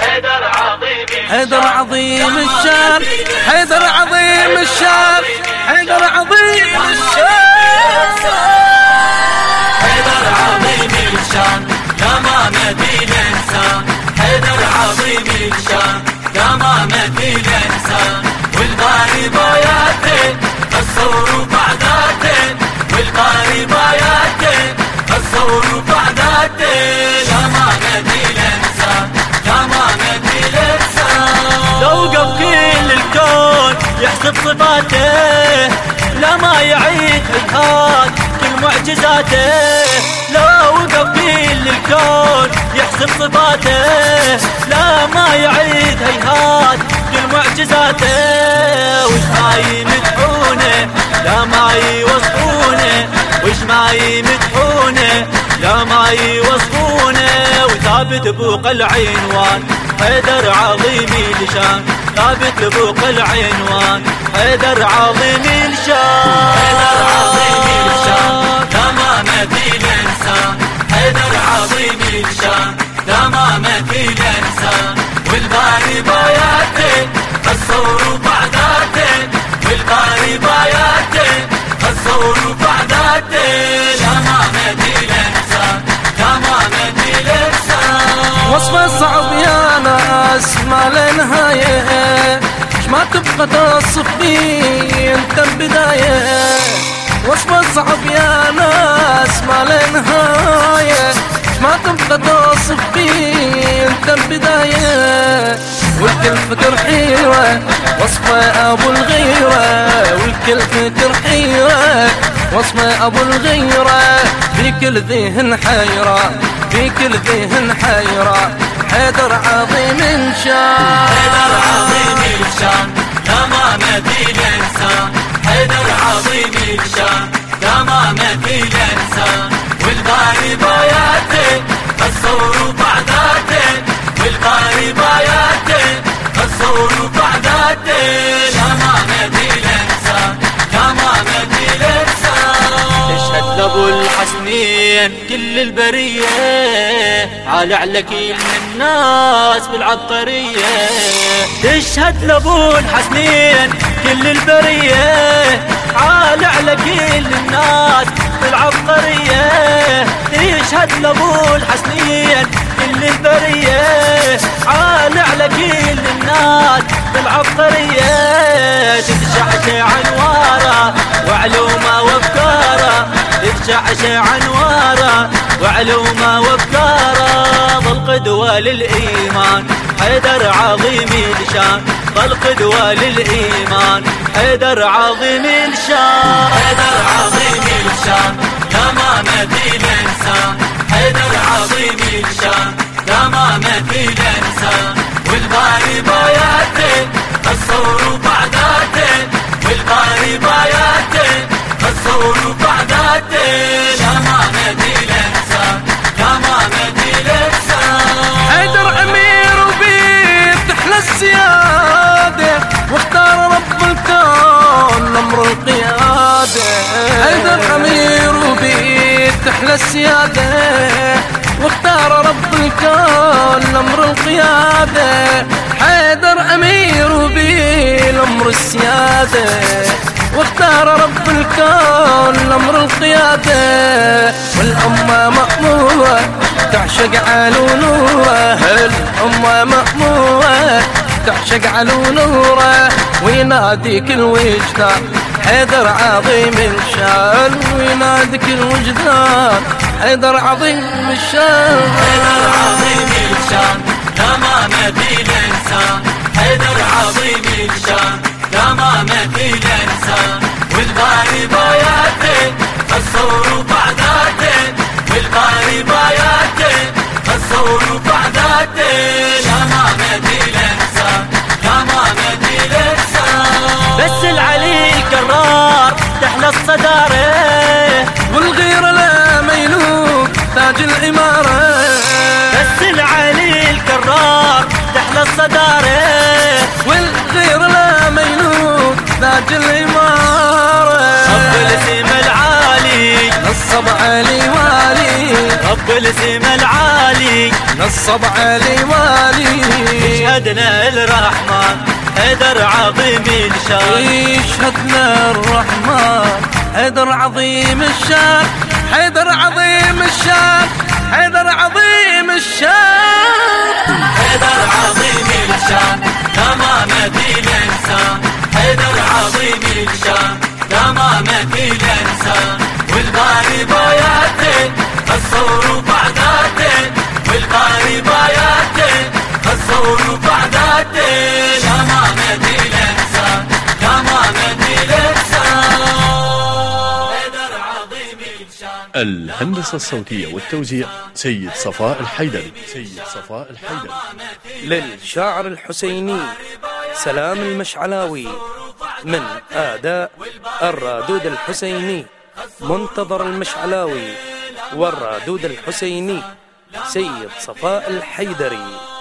حيدر عظيم حيدر عظيم الشان حيدر عظيم الشان حيدر عظيم الشان يحسب صفاته لا ما يعيد هيهات كل معجزاته. لو وقف كل الكون يحسب صفاته لا ما يعيد هيهات كل معجزاته. وش ما يمدحونه لا ما يوصفونه. وش ما يمدحونه لا ما يوصفونه. وثابت بوق العنوان حيدر عظيم الشان. ثابت بوق العنوان حيدر عظيم الشان. حيدر عظيم ناس ما له نهاية ما تبقى بيه أنت البداية. وصفه صعب يا ناس ما له نهاية ما تبقى توصف أنت البداية. والكل فكر حيرة وصفة أبو الغيرة. والكل فكر حيرة وصفة أبو الغيرة. في كل ذهن حيرة في كل ذهن حيرة. حيدر عظيم شان حيدر عظيم الشان لا ما مثيل إنسان. حيدر عظيم الشان لا ما مثيل إنسان. والباري باياته الصور بعداته. والباري باياته الصور بعداته. لا ما مثيل إنسان لا ما مثيل إنسان. تشهد لابو الحسنين كل البرية على على كل الناس بالعبقرية. تشهد لابو الحسنين كل البرية. على على كل الناس بالعبقرية. تشهد لابو الحسنين كل البرية. على على كل الناس بالعبقرية. تتشعشع انواره وعلومة وافكاره تتشعشع انواره وعلومة وافكاره ظل قدوه للايمان حيدر عظيم الشان. ظل قدوه للايمان حيدر عظيم الشان. حيدر عظيم الشان لا ما مثيل انسان حيدر عظيم الشان لا ما مثيل انسان والباري باياته الصور بعداته. والباري باياته الصور بعداته. تحلى السيادة واختار رب الكون أمر القيادة. حيدر أمير وبيل أمر السيادة. واختار رب الكون أمر القيادة. والأمة مأمورة تعشق علو نوره الأمة مأمورة تعشق علو نوره ويناديك الوجدان. حيدر عظيم الشان ويناديك الوجدان. حيدر عظيم الشان. حيدر عظيم الشان لا ما مثيل إنسان. حيدر عظيم الشان لا ما مثيل انسان والباري تحلى الصدارة والغيرة لا ميلوك تاج الإمارة. بس العلي الكرار تحلى الصدارة والغيرة لا ميلوك تاج الإمارة. رب الاسم العالي نصب علي والي. يشهدنا الرحمن حيدر عظيم الشان. يشهدنا الرحمن حيدر عظيم الشان. حيدر عظيم الشان حيدر عظيم الشان. حيدر عظيم الشان لا ما مثيل إنسان. حيدر عظيم الشان لا ما مثيل إنسان. والباري باياتين الصور الهندسة الصوتية والتوزيع سيد صفاء الحيدري. سيد صفاء الحيدري. للشاعر الحسيني سلام المشعلاوي من آداء الرادود الحسيني منتظر المشعلاوي والرادود الحسيني سيد صفاء الحيدري.